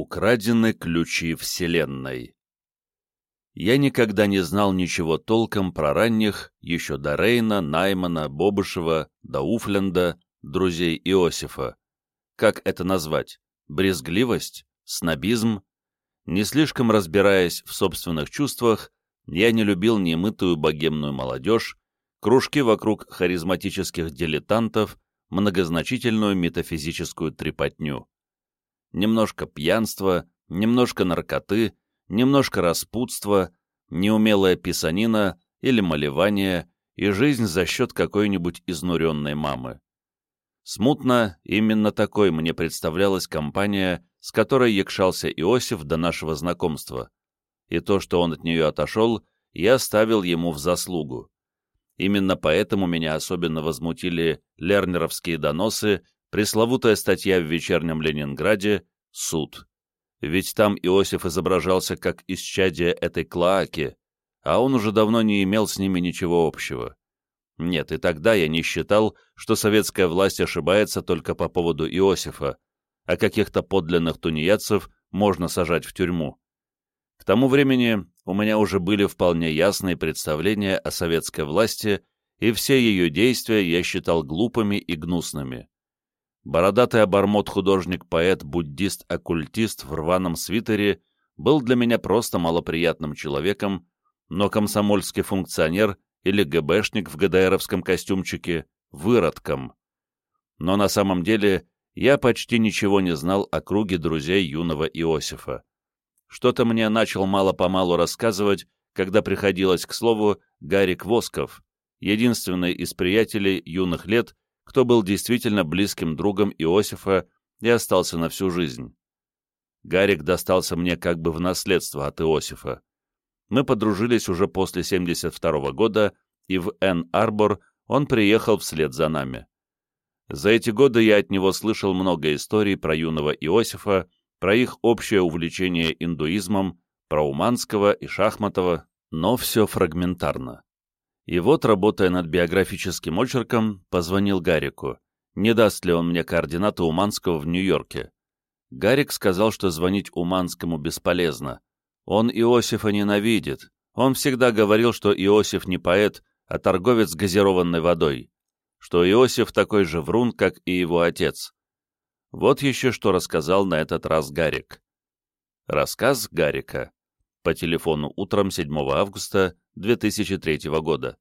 Украдены ключи Вселенной. Я никогда не знал ничего толком про ранних, еще до Рейна, Наймана, Бобышева, до Уфленда, друзей Иосифа. Как это назвать? Брезгливость? Снобизм? Не слишком разбираясь в собственных чувствах, я не любил немытую богемную молодежь, кружки вокруг харизматических дилетантов, многозначительную метафизическую трепотню. Немножко пьянства, немножко наркоты, немножко распутства, неумелая писанина или малевание и жизнь за счет какой-нибудь изнуренной мамы. Смутно, именно такой мне представлялась компания, с которой якшался Иосиф до нашего знакомства, и то, что он от нее отошел, я ставил ему в заслугу. Именно поэтому меня особенно возмутили лернеровские доносы, пресловутая статья в вечернем Ленинграде «Суд». Ведь там Иосиф изображался как исчадие этой клоаки, а он уже давно не имел с ними ничего общего. Нет, и тогда я не считал, что советская власть ошибается только по поводу Иосифа, а каких-то подлинных тунеядцев можно сажать в тюрьму. К тому времени у меня уже были вполне ясные представления о советской власти, и все ее действия я считал глупыми и гнусными. Бородатый обормот художник-поэт, буддист-оккультист в рваном свитере был для меня просто малоприятным человеком, но комсомольский функционер или ГБшник в ГДРовском костюмчике — выродком. Но на самом деле я почти ничего не знал о круге друзей юного Иосифа. Что-то мне начал мало-помалу рассказывать, когда приходилось к слову Гарик Восков, единственный из приятелей юных лет, кто был действительно близким другом Иосифа и остался на всю жизнь. Гарик достался мне как бы в наследство от Иосифа. Мы подружились уже после 72 -го года, и в Энн-Арбор он приехал вслед за нами. За эти годы я от него слышал много историй про юного Иосифа, про их общее увлечение индуизмом, про Уманского и Шахматова, но все фрагментарно. И вот, работая над биографическим очерком, позвонил Гарику, не даст ли он мне координаты Уманского в Нью-Йорке. Гарик сказал, что звонить Уманскому бесполезно, он Иосифа ненавидит. Он всегда говорил, что Иосиф не поэт, а торговец газированной водой, что Иосиф такой же врун, как и его отец. Вот еще что рассказал на этот раз Гарик. Рассказ Гарика. По телефону утром 7 августа 2003 года.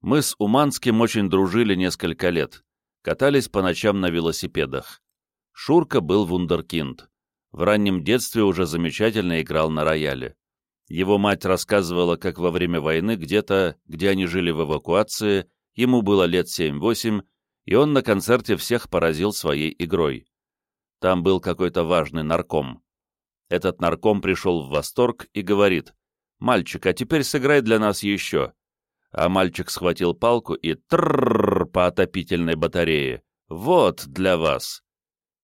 Мы с Уманским очень дружили несколько лет, катались по ночам на велосипедах. Шурка был вундеркинд в раннем детстве уже замечательно играл на рояле. Его мать рассказывала, как во время войны где-то, где они жили в эвакуации, ему было лет 7-8, и он на концерте всех поразил своей игрой. Там был какой-то важный нарком. Этот нарком пришел в восторг и говорит, «Мальчик, а теперь сыграй для нас еще». А мальчик схватил палку и тррррр по отопительной батарее. «Вот для вас».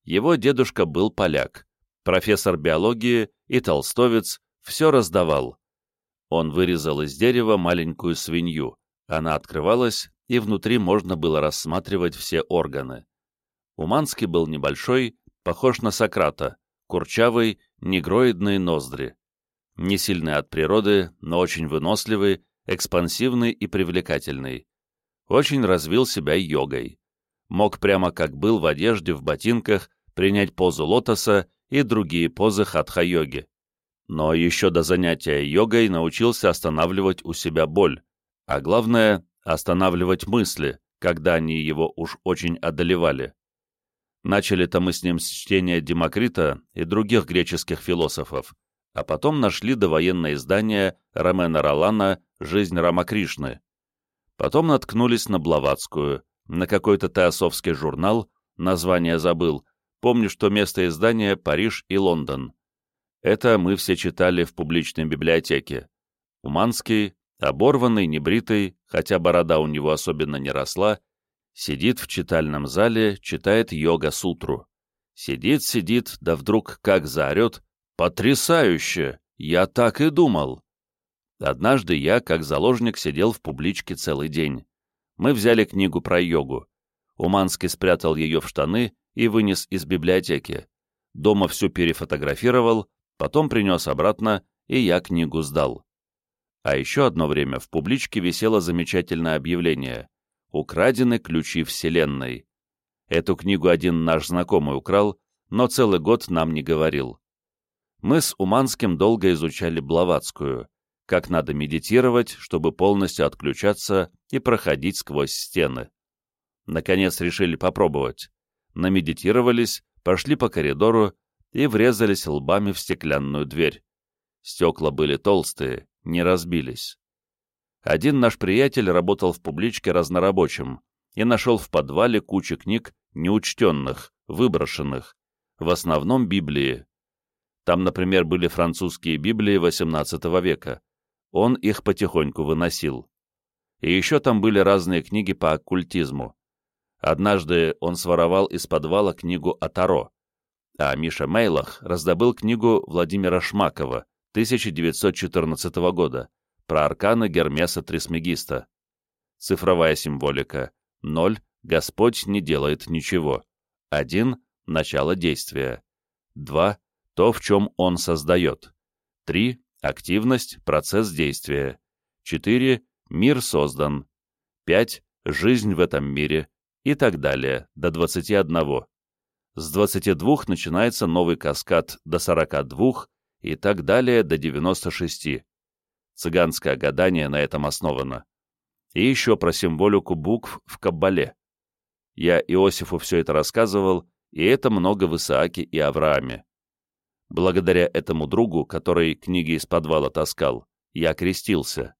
Его дедушка был поляк профессор биологии и толстовец все раздавал. Он вырезал из дерева маленькую свинью. Она открывалась, и внутри можно было рассматривать все органы. Уманский был небольшой, похож на Сократа, курчавый, негроидные ноздри. Не сильный от природы, но очень выносливый, экспансивный и привлекательный. Очень развил себя йогой. Мог прямо как был в одежде, в ботинках, принять позу лотоса и другие позы хатха-йоги. Но еще до занятия йогой научился останавливать у себя боль, а главное — останавливать мысли, когда они его уж очень одолевали. Начали-то мы с ним с чтения Демокрита и других греческих философов, а потом нашли довоенное издание Ромена Ролана «Жизнь Рамакришны». Потом наткнулись на Блаватскую, на какой-то теософский журнал, название забыл, Помню, что место издания — Париж и Лондон. Это мы все читали в публичной библиотеке. Уманский, оборванный, небритый, хотя борода у него особенно не росла, сидит в читальном зале, читает йога-сутру. Сидит, сидит, да вдруг как заорет «Потрясающе! Я так и думал!» Однажды я, как заложник, сидел в публичке целый день. Мы взяли книгу про йогу. Уманский спрятал ее в штаны и вынес из библиотеки. дома всю перефотографировал, потом принес обратно, и я книгу сдал. А еще одно время в публичке висело замечательное объявление «Украдены ключи Вселенной». Эту книгу один наш знакомый украл, но целый год нам не говорил. Мы с Уманским долго изучали Блаватскую, как надо медитировать, чтобы полностью отключаться и проходить сквозь стены. Наконец решили попробовать. Намедитировались, пошли по коридору и врезались лбами в стеклянную дверь. Стекла были толстые, не разбились. Один наш приятель работал в публичке разнорабочим и нашел в подвале кучу книг неучтенных, выброшенных, в основном Библии. Там, например, были французские Библии XVIII века. Он их потихоньку выносил. И еще там были разные книги по оккультизму. Однажды он своровал из подвала книгу о Таро, а Миша Мейлах раздобыл книгу Владимира Шмакова 1914 года про арканы Гермеса Трисмегиста. Цифровая символика. 0. Господь не делает ничего. 1. Начало действия. 2. То, в чем он создает. 3. Активность, процесс действия. 4. Мир создан. 5. Жизнь в этом мире и так далее, до 21. С 22 начинается новый каскад до 42 и так далее до 96. Цыганское гадание на этом основано. И еще про символику букв в Каббале. Я Иосифу все это рассказывал, и это много в Исааке и Аврааме. Благодаря этому другу, который книги из подвала таскал, я крестился.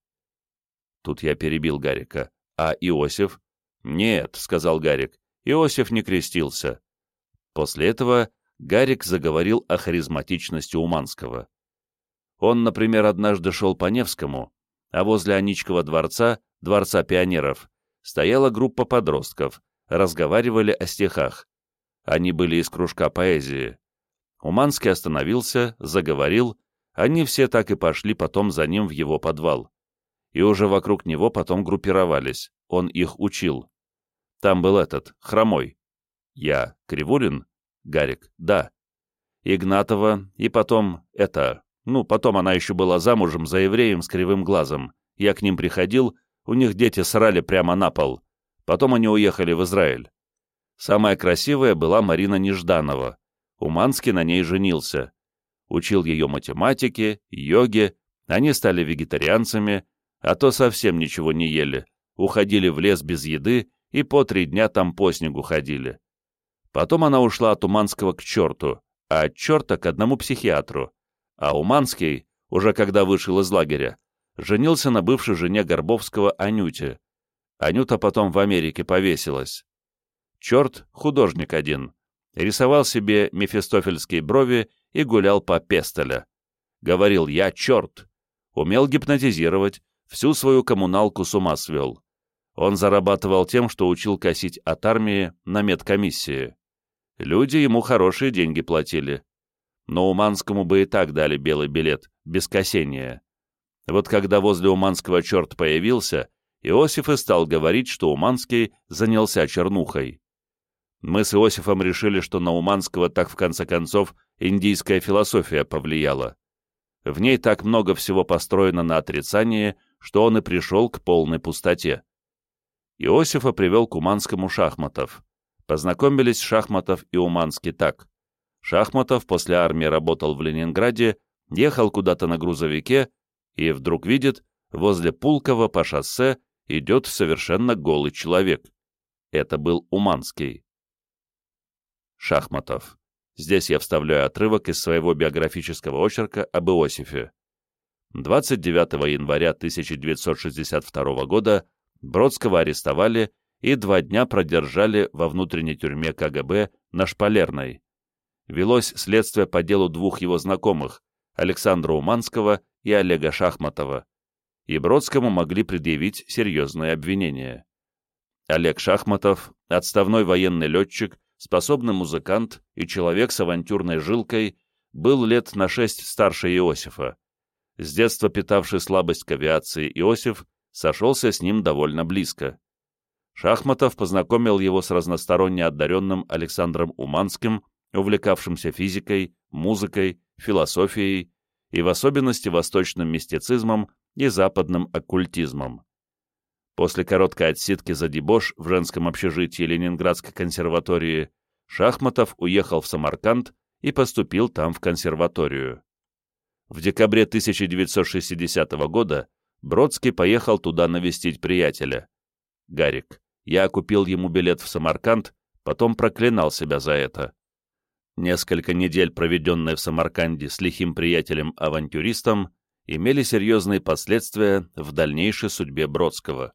Тут я перебил Гарика. А Иосиф? «Нет», — сказал Гарик, — «Иосиф не крестился». После этого Гарик заговорил о харизматичности Уманского. Он, например, однажды шел по Невскому, а возле Аничкова дворца, дворца пионеров, стояла группа подростков, разговаривали о стихах. Они были из кружка поэзии. Уманский остановился, заговорил, они все так и пошли потом за ним в его подвал. И уже вокруг него потом группировались, он их учил. Там был этот, хромой. Я, Кривулин? Гарик, да. Игнатова, и потом это... Ну, потом она еще была замужем за евреем с кривым глазом. Я к ним приходил, у них дети срали прямо на пол. Потом они уехали в Израиль. Самая красивая была Марина Нежданова. Уманский на ней женился. Учил ее математике, йоге, они стали вегетарианцами, а то совсем ничего не ели, уходили в лес без еды и по три дня там по снегу ходили. Потом она ушла от Уманского к черту, а от черта к одному психиатру, а Уманский, уже когда вышел из лагеря, женился на бывшей жене Горбовского Анюте. Анюта потом в Америке повесилась. Черт — художник один. Рисовал себе мефистофельские брови и гулял по Пестеля. Говорил «я черт». Умел гипнотизировать, всю свою коммуналку с ума свел. Он зарабатывал тем, что учил косить от армии на медкомиссии. Люди ему хорошие деньги платили. Но Уманскому бы и так дали белый билет, без косения. Вот когда возле Уманского черт появился, Иосиф и стал говорить, что Уманский занялся чернухой. Мы с Иосифом решили, что на Уманского так в конце концов индийская философия повлияла. В ней так много всего построено на отрицании, что он и пришел к полной пустоте. Иосифа привел к Уманскому Шахматов. Познакомились Шахматов и Уманский так. Шахматов после армии работал в Ленинграде, ехал куда-то на грузовике и вдруг видит, возле Пулково по шоссе идет совершенно голый человек. Это был Уманский. Шахматов. Здесь я вставляю отрывок из своего биографического очерка об Иосифе. 29 января 1962 года Бродского арестовали и два дня продержали во внутренней тюрьме КГБ на Шпалерной. Велось следствие по делу двух его знакомых, Александра Уманского и Олега Шахматова, и Бродскому могли предъявить серьезные обвинения. Олег Шахматов, отставной военный летчик, способный музыкант и человек с авантюрной жилкой, был лет на шесть старше Иосифа. С детства питавший слабость к авиации Иосиф сошелся с ним довольно близко. Шахматов познакомил его с разносторонне одаренным Александром Уманским, увлекавшимся физикой, музыкой, философией и в особенности восточным мистицизмом и западным оккультизмом. После короткой отсидки за дебош в женском общежитии Ленинградской консерватории Шахматов уехал в Самарканд и поступил там в консерваторию. В декабре 1960 года Бродский поехал туда навестить приятеля. Гарик. Я купил ему билет в Самарканд, потом проклинал себя за это. Несколько недель, проведенные в Самарканде с лихим приятелем-авантюристом, имели серьезные последствия в дальнейшей судьбе Бродского.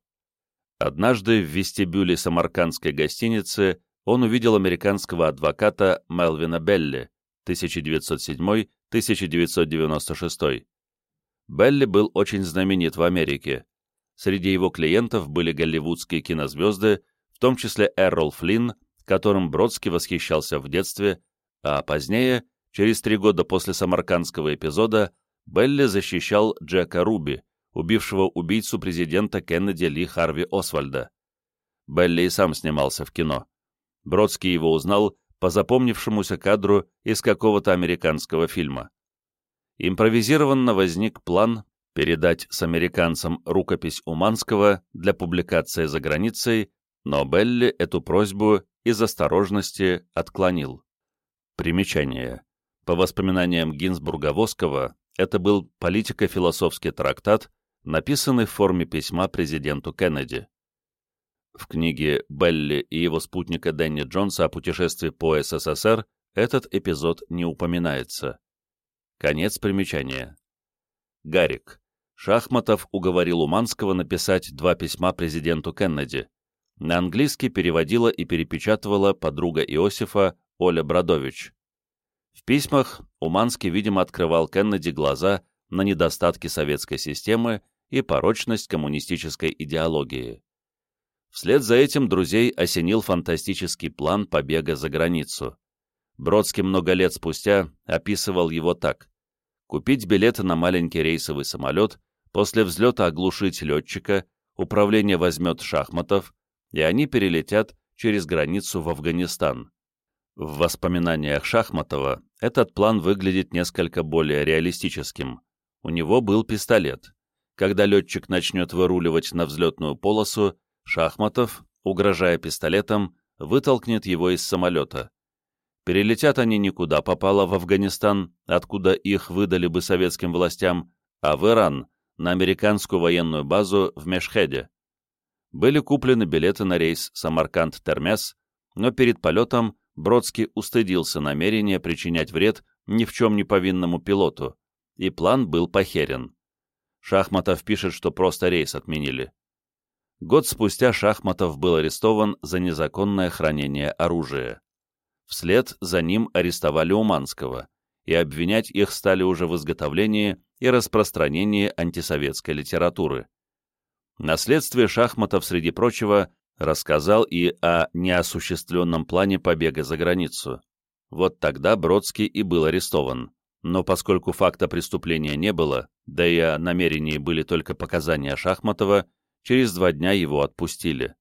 Однажды в вестибюле самаркандской гостиницы он увидел американского адвоката Мелвина Белли 1907-1996. Белли был очень знаменит в Америке. Среди его клиентов были голливудские кинозвезды, в том числе Эррол Флинн, которым Бродский восхищался в детстве, а позднее, через три года после самаркандского эпизода, Белли защищал Джека Руби, убившего убийцу президента Кеннеди Ли Харви Освальда. Белли и сам снимался в кино. Бродский его узнал по запомнившемуся кадру из какого-то американского фильма. Импровизированно возник план передать с американцам рукопись Уманского для публикации за границей, но Белли эту просьбу из осторожности отклонил. Примечание. По воспоминаниям Гинзбурга-Воскова, это был политико-философский трактат, написанный в форме письма президенту Кеннеди. В книге Белли и его спутника Дэнни Джонса о путешествии по СССР этот эпизод не упоминается. Конец примечания. Гарик. Шахматов уговорил Уманского написать два письма президенту Кеннеди. На английский переводила и перепечатывала подруга Иосифа Оля Бродович. В письмах Уманский, видимо, открывал Кеннеди глаза на недостатки советской системы и порочность коммунистической идеологии. Вслед за этим друзей осенил фантастический план побега за границу. Бродский много лет спустя описывал его так купить билеты на маленький рейсовый самолет, после взлета оглушить летчика, управление возьмет Шахматов, и они перелетят через границу в Афганистан. В воспоминаниях Шахматова этот план выглядит несколько более реалистическим. У него был пистолет. Когда летчик начнет выруливать на взлетную полосу, Шахматов, угрожая пистолетом, вытолкнет его из самолета. Перелетят они никуда попало в Афганистан, откуда их выдали бы советским властям, а в Иран, на американскую военную базу в Мешхеде. Были куплены билеты на рейс Самарканд-Термес, но перед полетом Бродский устыдился намерения причинять вред ни в чем не повинному пилоту, и план был похерен. Шахматов пишет, что просто рейс отменили. Год спустя Шахматов был арестован за незаконное хранение оружия. Вслед за ним арестовали Уманского, и обвинять их стали уже в изготовлении и распространении антисоветской литературы. На следствии Шахматов, среди прочего, рассказал и о неосуществленном плане побега за границу. Вот тогда Бродский и был арестован. Но поскольку факта преступления не было, да и о намерении были только показания Шахматова, через два дня его отпустили.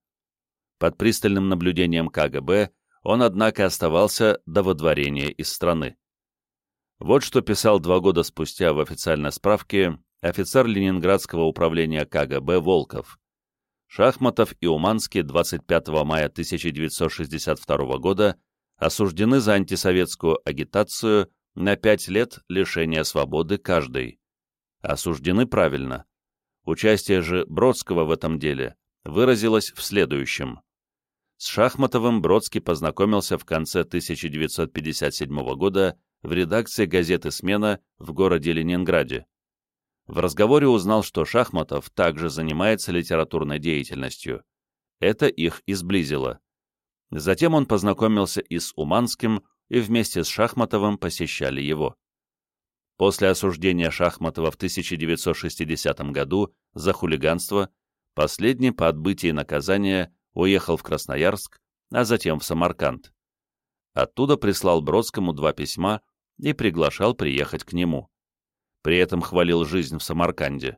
Под пристальным наблюдением КГБ он, однако, оставался до водворения из страны. Вот что писал два года спустя в официальной справке офицер Ленинградского управления КГБ Волков. Шахматов и Уманский 25 мая 1962 года осуждены за антисоветскую агитацию на пять лет лишения свободы каждый. Осуждены правильно. Участие же Бродского в этом деле выразилось в следующем. С Шахматовым Бродский познакомился в конце 1957 года в редакции газеты «Смена» в городе Ленинграде. В разговоре узнал, что Шахматов также занимается литературной деятельностью. Это их и сблизило. Затем он познакомился и с Уманским, и вместе с Шахматовым посещали его. После осуждения Шахматова в 1960 году за хулиганство, последний по отбытии наказания уехал в Красноярск, а затем в Самарканд. Оттуда прислал Бродскому два письма и приглашал приехать к нему. При этом хвалил жизнь в Самарканде.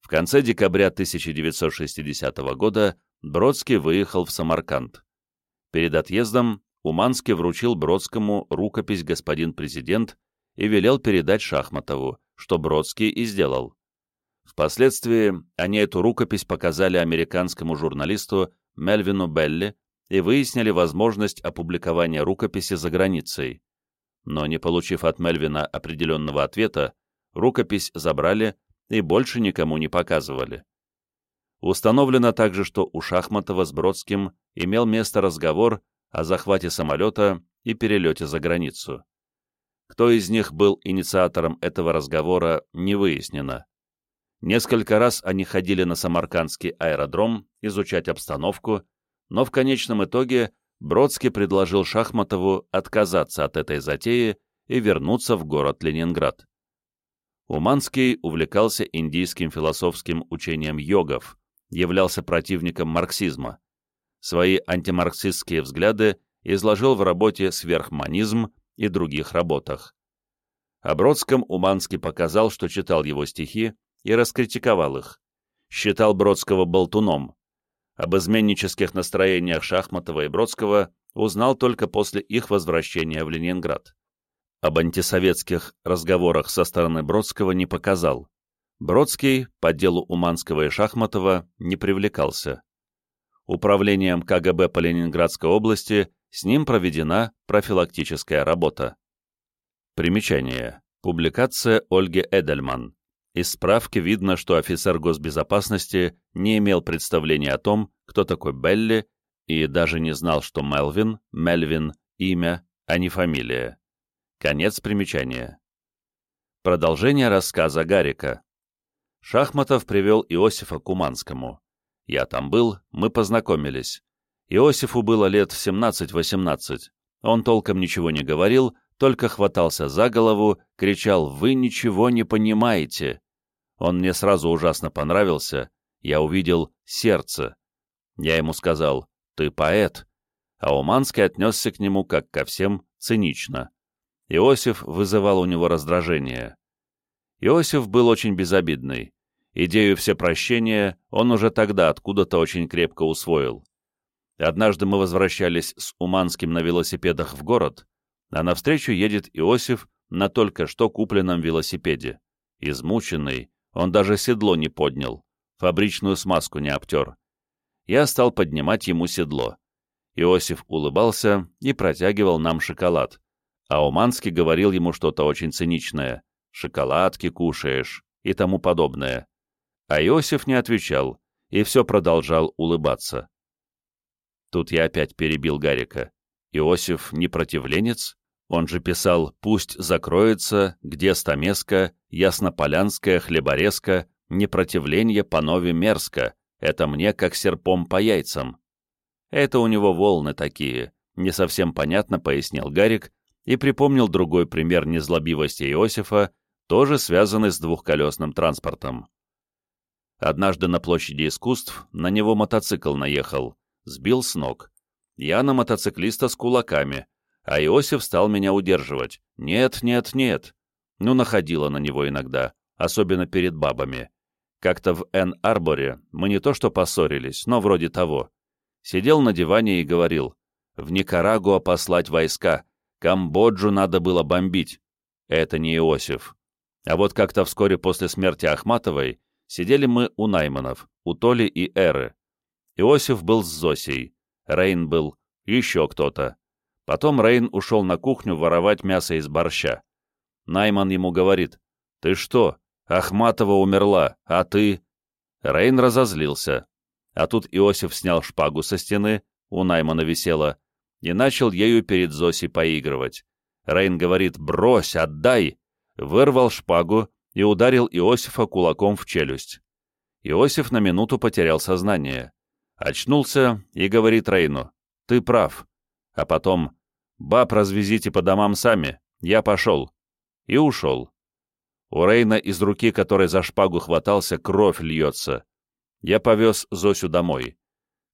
В конце декабря 1960 года Бродский выехал в Самарканд. Перед отъездом Уманский вручил Бродскому рукопись «Господин президент» и велел передать Шахматову, что Бродский и сделал. Впоследствии они эту рукопись показали американскому журналисту Мельвину Белли и выяснили возможность опубликования рукописи за границей. Но не получив от Мельвина определенного ответа, рукопись забрали и больше никому не показывали. Установлено также, что у Шахматова с Бродским имел место разговор о захвате самолета и перелете за границу. Кто из них был инициатором этого разговора, не выяснено. Несколько раз они ходили на Самаркандский аэродром изучать обстановку, но в конечном итоге Бродский предложил Шахматову отказаться от этой затеи и вернуться в город Ленинград. Уманский увлекался индийским философским учением йогов, являлся противником марксизма. Свои антимарксистские взгляды изложил в работе «Сверхманизм» и других работах. О Бродском Уманский показал, что читал его стихи и раскритиковал их. Считал Бродского болтуном. Об изменнических настроениях Шахматова и Бродского узнал только после их возвращения в Ленинград. Об антисоветских разговорах со стороны Бродского не показал. Бродский по делу Уманского и Шахматова не привлекался. Управлением КГБ по Ленинградской области с ним проведена профилактическая работа. Примечание. Публикация Ольги Эдельман. Из справки видно, что офицер госбезопасности не имел представления о том, кто такой Белли, и даже не знал, что Мелвин, Мельвин – имя, а не фамилия. Конец примечания. Продолжение рассказа Гарика. Шахматов привел Иосифа к Уманскому. Я там был, мы познакомились. Иосифу было лет 17-18. Он толком ничего не говорил, только хватался за голову, кричал «Вы ничего не понимаете!». Он мне сразу ужасно понравился. Я увидел сердце. Я ему сказал «Ты поэт», а Уманский отнесся к нему, как ко всем, цинично. Иосиф вызывал у него раздражение. Иосиф был очень безобидный. Идею всепрощения он уже тогда откуда-то очень крепко усвоил. Однажды мы возвращались с Уманским на велосипедах в город, а навстречу едет Иосиф на только что купленном велосипеде. Измученный, он даже седло не поднял, фабричную смазку не обтер. Я стал поднимать ему седло. Иосиф улыбался и протягивал нам шоколад, а Уманский говорил ему что-то очень циничное шоколадки кушаешь и тому подобное. А Иосиф не отвечал и все продолжал улыбаться. Тут я опять перебил Гарика. Иосиф не противленец? Он же писал «Пусть закроется, где стамеска, яснополянская хлеборезка, непротивление по нове мерзко, это мне как серпом по яйцам». Это у него волны такие, не совсем понятно пояснил Гарик и припомнил другой пример незлобивости Иосифа, тоже связаны с двухколесным транспортом. Однажды на площади искусств на него мотоцикл наехал, сбил с ног. Я на мотоциклиста с кулаками, а Иосиф стал меня удерживать. Нет, нет, нет. Ну, находила на него иногда, особенно перед бабами. Как-то в Эн-Арборе мы не то что поссорились, но вроде того. Сидел на диване и говорил, в Никарагуа послать войска, Камбоджу надо было бомбить. Это не Иосиф. А вот как-то вскоре после смерти Ахматовой сидели мы у Найманов, у Толи и Эры. Иосиф был с Зосей, Рейн был, еще кто-то. Потом Рейн ушел на кухню воровать мясо из борща. Найман ему говорит, «Ты что, Ахматова умерла, а ты...» Рейн разозлился. А тут Иосиф снял шпагу со стены, у Наймана висела, и начал ею перед Зосей поигрывать. Рейн говорит, «Брось, отдай!» вырвал шпагу и ударил Иосифа кулаком в челюсть. Иосиф на минуту потерял сознание. Очнулся и говорит Рейну, «Ты прав». А потом, «Баб развезите по домам сами, я пошел». И ушел. У Рейна из руки, которой за шпагу хватался, кровь льется. Я повез Зосю домой.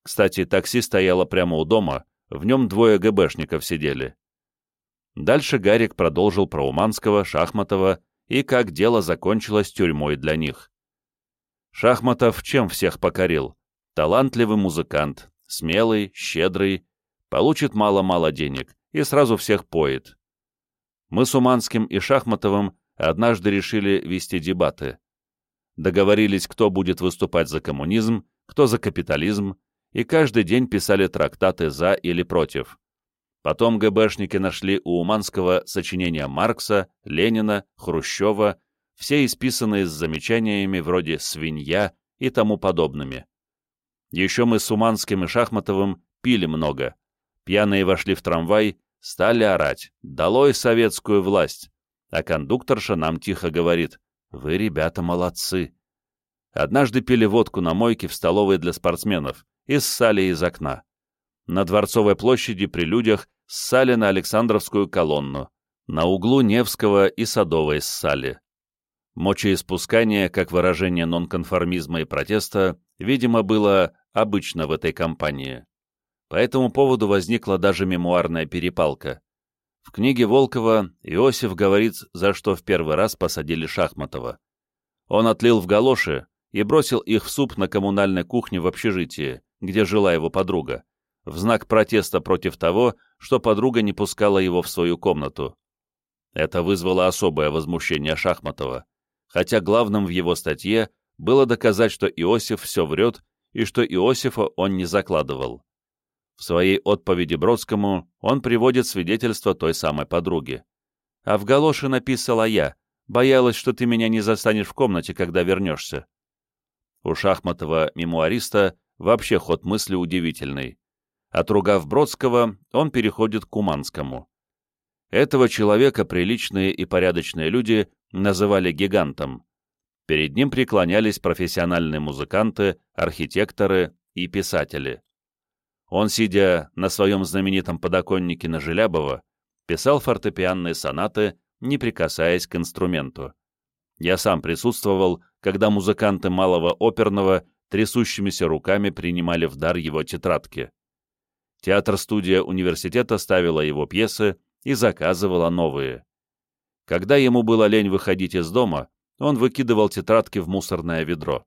Кстати, такси стояло прямо у дома, в нем двое ГБшников сидели. Дальше Гарик продолжил про Уманского, Шахматова и как дело закончилось тюрьмой для них. Шахматов чем всех покорил? Талантливый музыкант, смелый, щедрый, Получит мало-мало денег и сразу всех поет. Мы с Уманским и Шахматовым однажды решили вести дебаты. Договорились, кто будет выступать за коммунизм, кто за капитализм, и каждый день писали трактаты «за» или «против». Потом ГБшники нашли у Уманского сочинения Маркса, Ленина, Хрущева, все исписанные с замечаниями вроде «свинья» и тому подобными. Еще мы с Уманским и Шахматовым пили много. Пьяные вошли в трамвай, стали орать «Долой советскую власть!» А кондукторша нам тихо говорит «Вы, ребята, молодцы!» Однажды пили водку на мойке в столовой для спортсменов и ссали из окна. На Дворцовой площади при людях ссали на Александровскую колонну, на углу Невского и Садовой ссали. Мочеиспускание, как выражение нонконформизма и протеста, видимо, было обычно в этой кампании. По этому поводу возникла даже мемуарная перепалка. В книге Волкова Иосиф говорит, за что в первый раз посадили Шахматова. Он отлил в галоши и бросил их в суп на коммунальной кухне в общежитии, где жила его подруга, в знак протеста против того, что подруга не пускала его в свою комнату. Это вызвало особое возмущение Шахматова, хотя главным в его статье было доказать, что Иосиф все врет и что Иосифа он не закладывал. В своей отповеди Бродскому он приводит свидетельство той самой подруги. «А в галоши написала я, боялась, что ты меня не застанешь в комнате, когда вернешься». У Шахматова мемуариста вообще ход мысли удивительный. Отругав Бродского, он переходит к Куманскому. Этого человека приличные и порядочные люди называли гигантом. Перед ним преклонялись профессиональные музыканты, архитекторы и писатели. Он, сидя на своем знаменитом подоконнике на Желябово, писал фортепианные сонаты, не прикасаясь к инструменту. Я сам присутствовал, когда музыканты малого оперного трясущимися руками принимали в дар его тетрадки. Театр-студия университета ставила его пьесы и заказывала новые. Когда ему было лень выходить из дома, он выкидывал тетрадки в мусорное ведро.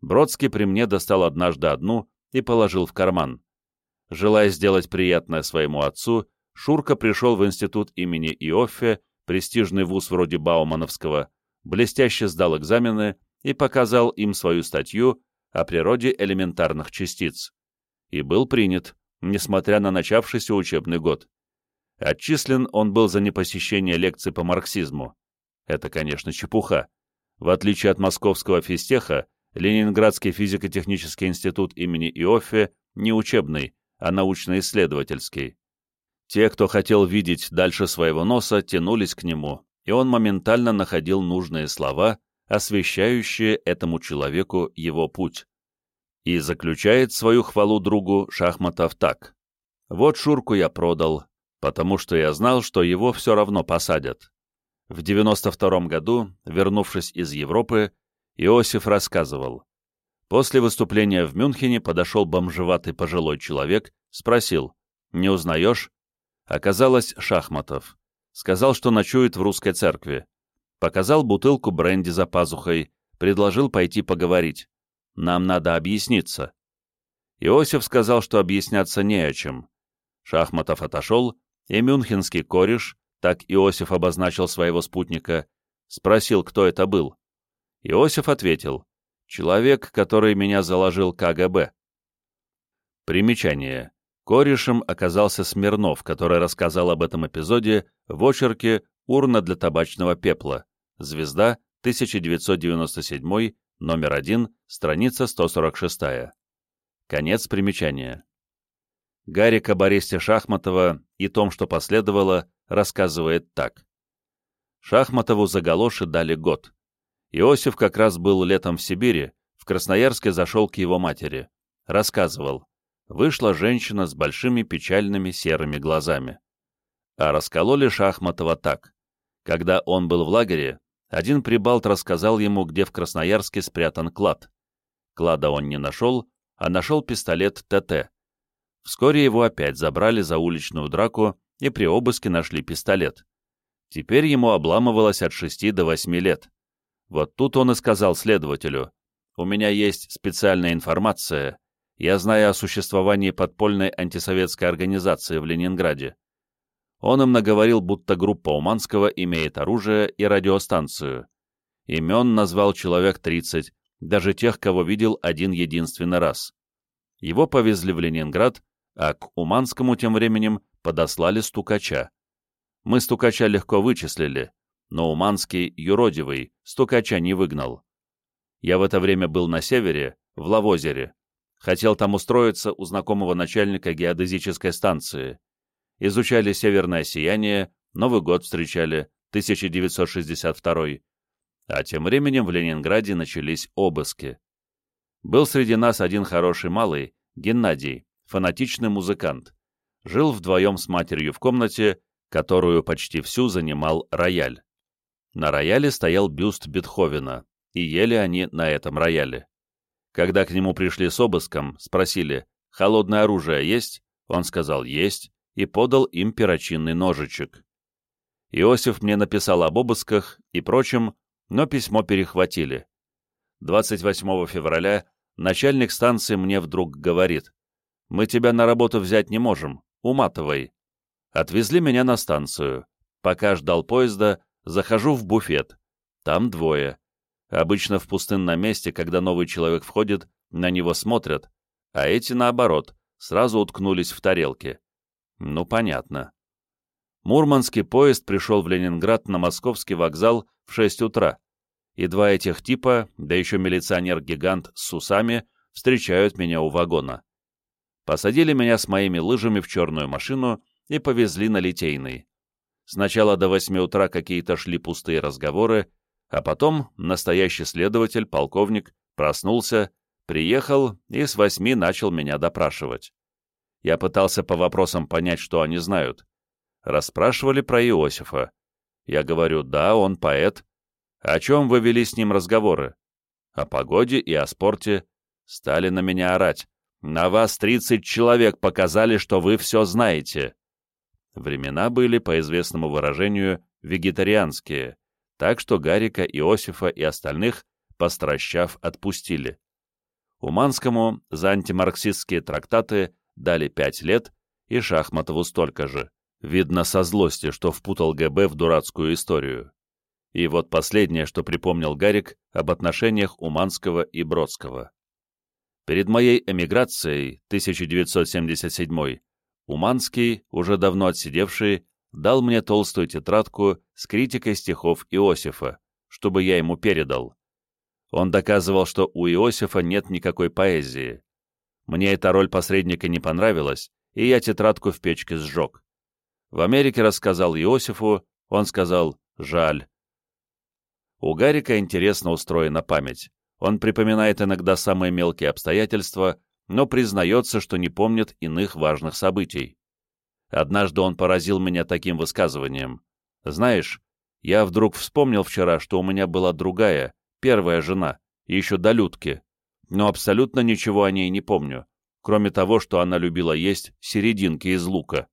Бродский при мне достал однажды одну и положил в карман. Желая сделать приятное своему отцу, Шурка пришел в институт имени Иоффе, престижный вуз вроде Баумановского, блестяще сдал экзамены и показал им свою статью о природе элементарных частиц. И был принят, несмотря на начавшийся учебный год. Отчислен он был за непосещение лекций по марксизму. Это, конечно, чепуха. В отличие от московского физтеха, Ленинградский физико-технический институт имени Иоффе не учебный, а научно-исследовательский. Те, кто хотел видеть дальше своего носа, тянулись к нему, и он моментально находил нужные слова, освещающие этому человеку его путь. И заключает свою хвалу другу Шахматов так. «Вот Шурку я продал, потому что я знал, что его все равно посадят». В 92 году, вернувшись из Европы, Иосиф рассказывал. После выступления в Мюнхене подошел бомжеватый пожилой человек, спросил, «Не узнаешь?» Оказалось, Шахматов. Сказал, что ночует в русской церкви. Показал бутылку бренди за пазухой, предложил пойти поговорить. Нам надо объясниться. Иосиф сказал, что объясняться не о чем. Шахматов отошел, и мюнхенский кореш, так Иосиф обозначил своего спутника, спросил, кто это был. Иосиф ответил, Человек, который меня заложил КГБ. Примечание. Корешем оказался Смирнов, который рассказал об этом эпизоде в очерке «Урна для табачного пепла». Звезда, 1997, номер 1, страница 146. Конец примечания. Гарик об аресте Шахматова и том, что последовало, рассказывает так. Шахматову за галоши дали год. Иосиф как раз был летом в Сибири, в Красноярске зашел к его матери. Рассказывал. Вышла женщина с большими печальными серыми глазами. А раскололи Шахматова так. Когда он был в лагере, один прибалт рассказал ему, где в Красноярске спрятан клад. Клада он не нашел, а нашел пистолет ТТ. Вскоре его опять забрали за уличную драку и при обыске нашли пистолет. Теперь ему обламывалось от 6 до 8 лет. Вот тут он и сказал следователю, «У меня есть специальная информация. я знаю о существовании подпольной антисоветской организации в Ленинграде. Он им наговорил, будто группа Уманского имеет оружие и радиостанцию. Имен назвал человек 30, даже тех, кого видел один единственный раз. Его повезли в Ленинград, а к Уманскому тем временем подослали стукача. Мы стукача легко вычислили, но Уманский юродивый стукача не выгнал. Я в это время был на севере, в Лавозере. Хотел там устроиться у знакомого начальника геодезической станции. Изучали северное сияние, Новый год встречали, 1962 А тем временем в Ленинграде начались обыски. Был среди нас один хороший малый, Геннадий, фанатичный музыкант. Жил вдвоем с матерью в комнате, которую почти всю занимал рояль. На рояле стоял бюст Бетховена, и ели они на этом рояле. Когда к нему пришли с обыском, спросили, «Холодное оружие есть?» Он сказал, «Есть», и подал им перочинный ножичек. Иосиф мне написал об обысках и прочем, но письмо перехватили. 28 февраля начальник станции мне вдруг говорит, «Мы тебя на работу взять не можем, уматывай». Отвезли меня на станцию. Пока ждал поезда, захожу в буфет. Там двое. Обычно в пустынном месте, когда новый человек входит, на него смотрят, а эти, наоборот, сразу уткнулись в тарелки. Ну, понятно. Мурманский поезд пришел в Ленинград на московский вокзал в 6 утра, и два этих типа, да еще милиционер-гигант с усами, встречают меня у вагона. Посадили меня с моими лыжами в черную машину и повезли на Литейный. Сначала до 8 утра какие-то шли пустые разговоры, а потом настоящий следователь, полковник, проснулся, приехал и с восьми начал меня допрашивать. Я пытался по вопросам понять, что они знают. Расспрашивали про Иосифа. Я говорю, да, он поэт. О чем вы вели с ним разговоры? О погоде и о спорте. Стали на меня орать. На вас тридцать человек показали, что вы все знаете. Времена были, по известному выражению, вегетарианские так что Гарика, Иосифа и остальных, постращав, отпустили. Уманскому за антимарксистские трактаты дали пять лет и Шахматову столько же. Видно со злости, что впутал ГБ в дурацкую историю. И вот последнее, что припомнил Гарик об отношениях Уманского и Бродского. Перед моей эмиграцией, 1977 Уманский, уже давно отсидевший, дал мне толстую тетрадку с критикой стихов Иосифа, чтобы я ему передал. Он доказывал, что у Иосифа нет никакой поэзии. Мне эта роль посредника не понравилась, и я тетрадку в печке сжег. В Америке рассказал Иосифу, он сказал «жаль». У Гарика интересно устроена память. Он припоминает иногда самые мелкие обстоятельства, но признается, что не помнит иных важных событий. Однажды он поразил меня таким высказыванием. «Знаешь, я вдруг вспомнил вчера, что у меня была другая, первая жена, еще до Людки, но абсолютно ничего о ней не помню, кроме того, что она любила есть серединки из лука.